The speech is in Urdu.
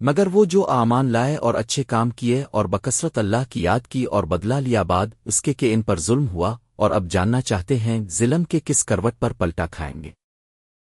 مگر وہ جو آمان لائے اور اچھے کام کیے اور بکثرت اللہ کی یاد کی اور بدلا لیا بعد اس کے کہ ان پر ظلم ہوا اور اب جاننا چاہتے ہیں ظلم کے کس کروٹ پر پلٹا کھائیں گے۔